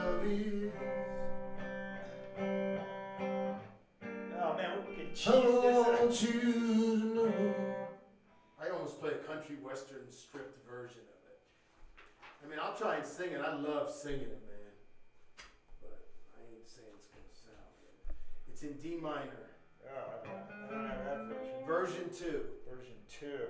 love is. Oh man, we can cheese I this. want you know. I almost play a country western stripped version of it. I mean, I'll try and sing it. I love singing it, man. But I ain't saying it's gonna sound good. It's in D minor, Oh, I don't, I don't have that version. version two. Version two.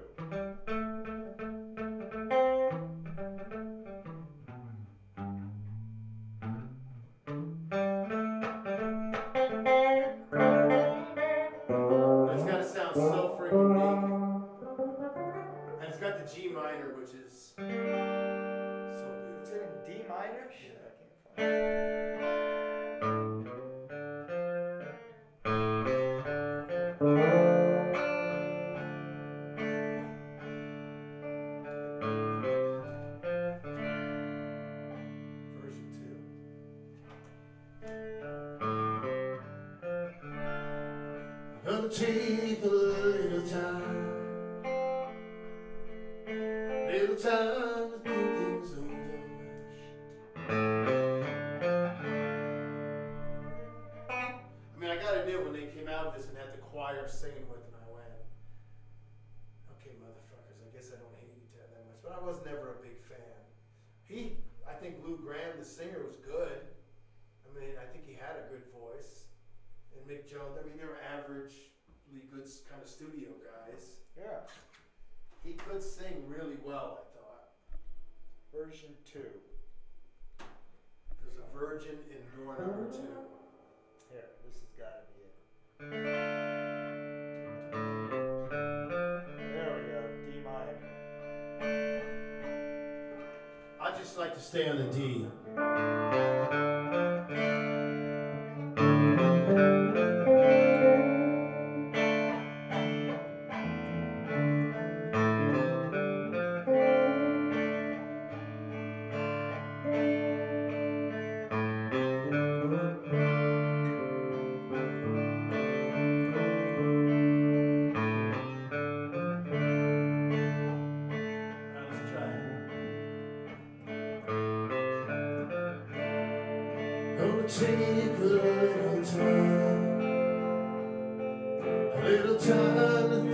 I mean, I gotta admit, when they came out of this and had the choir singing with them, I went, okay, motherfuckers, I guess I don't hate you that much. But I was never a big fan. He, I think Lou Gramm, the singer, was good. I mean, I think he had a good voice. And Mick Jones, I mean, they were averagely good kind of studio guys. Yeah. He could sing really well, I thought. Version two. There's a virgin in door number two. Here, this has got to it. There we go. D minor. I just like to stay on the D. little time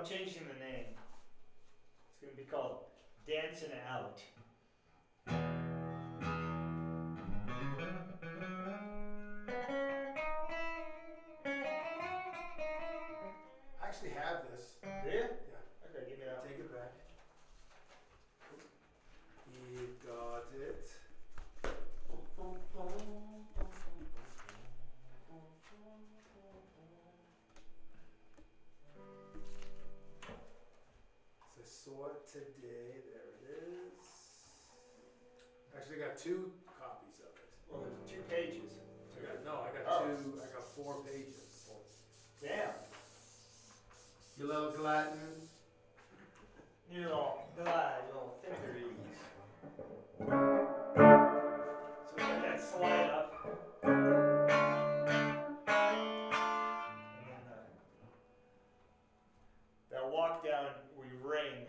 I'm changing the name. It's going to be called Dancing Out. walk down, we ring,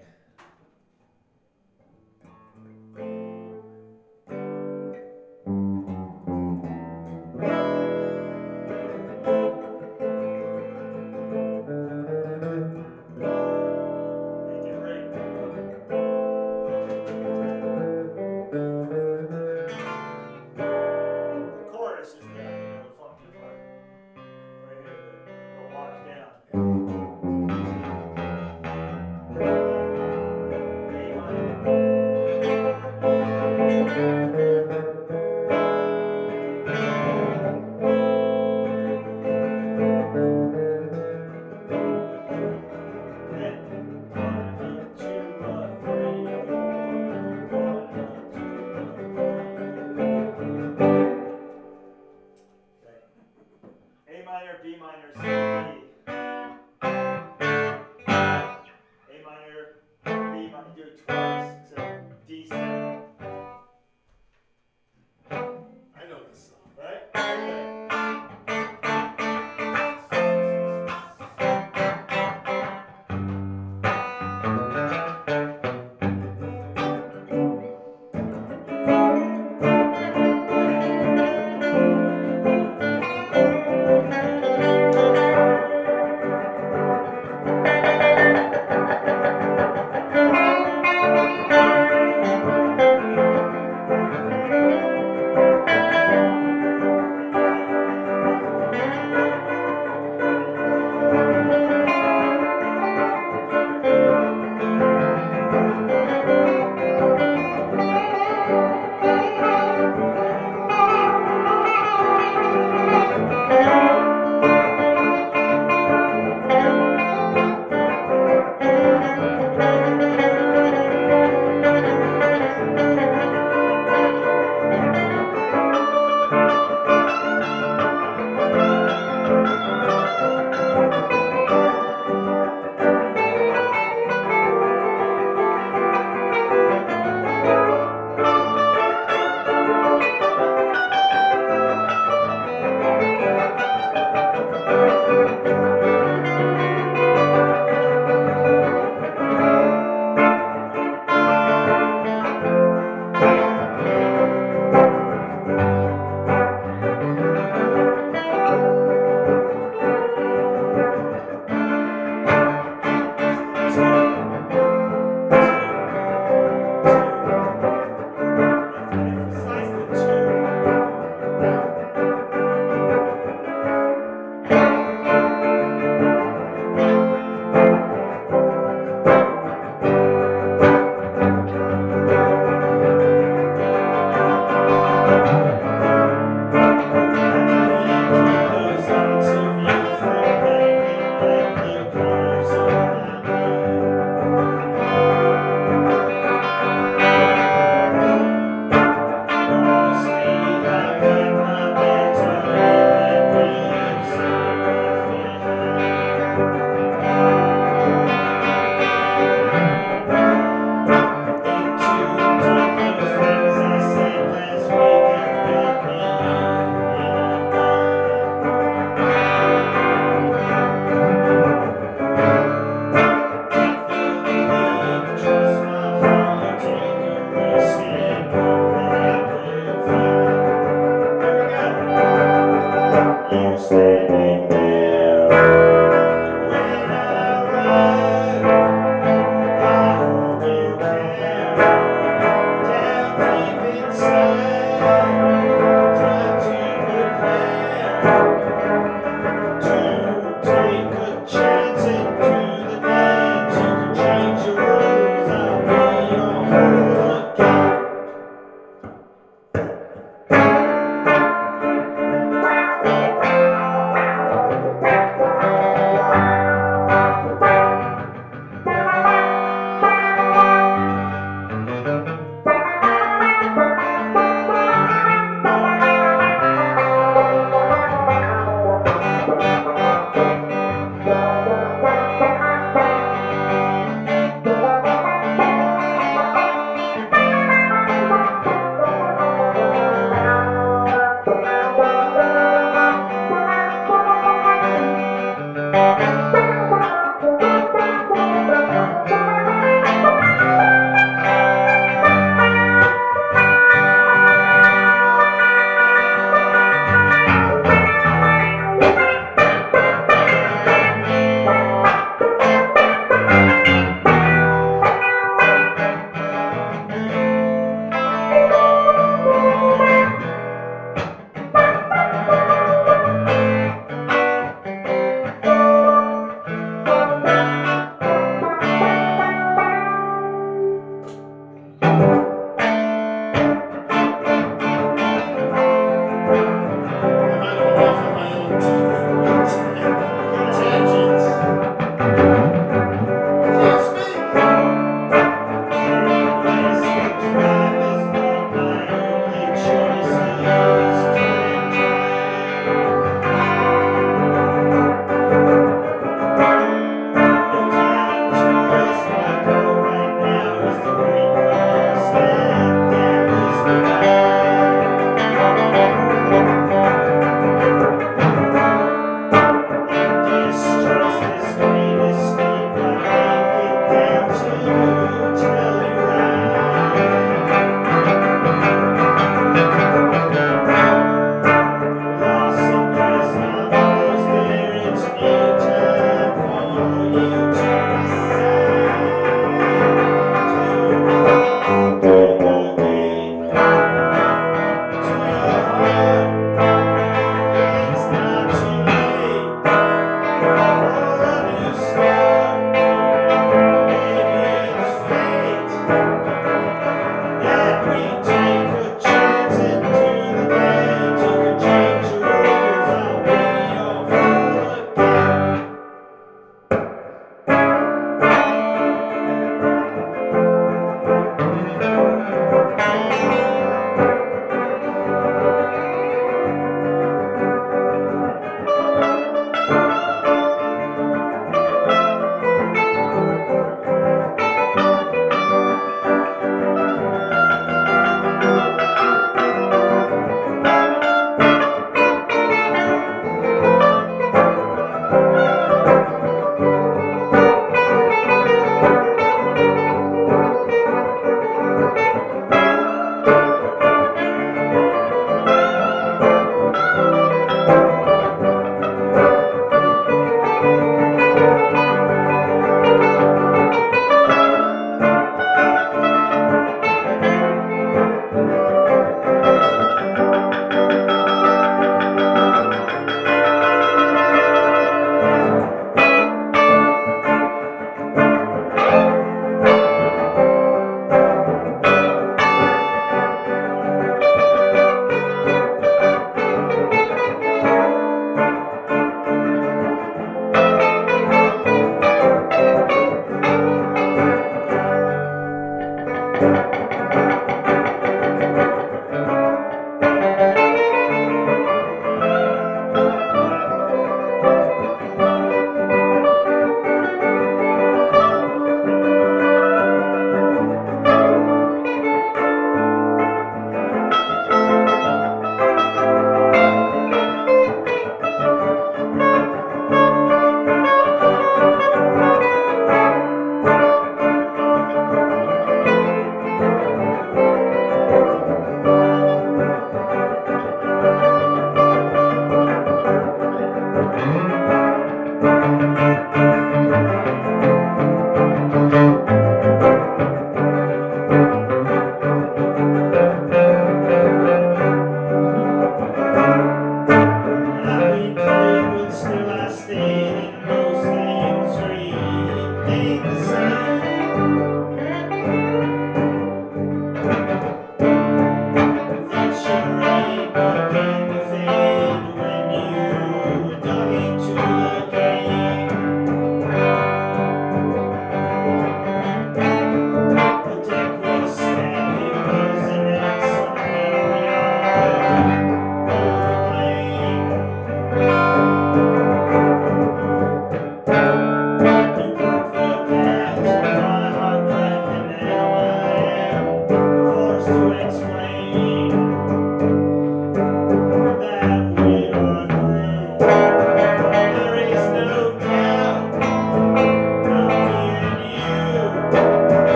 Thank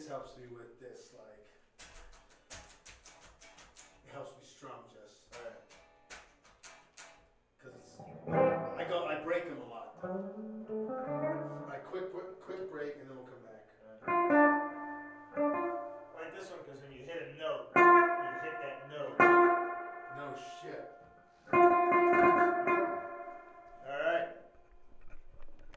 this helps me with this like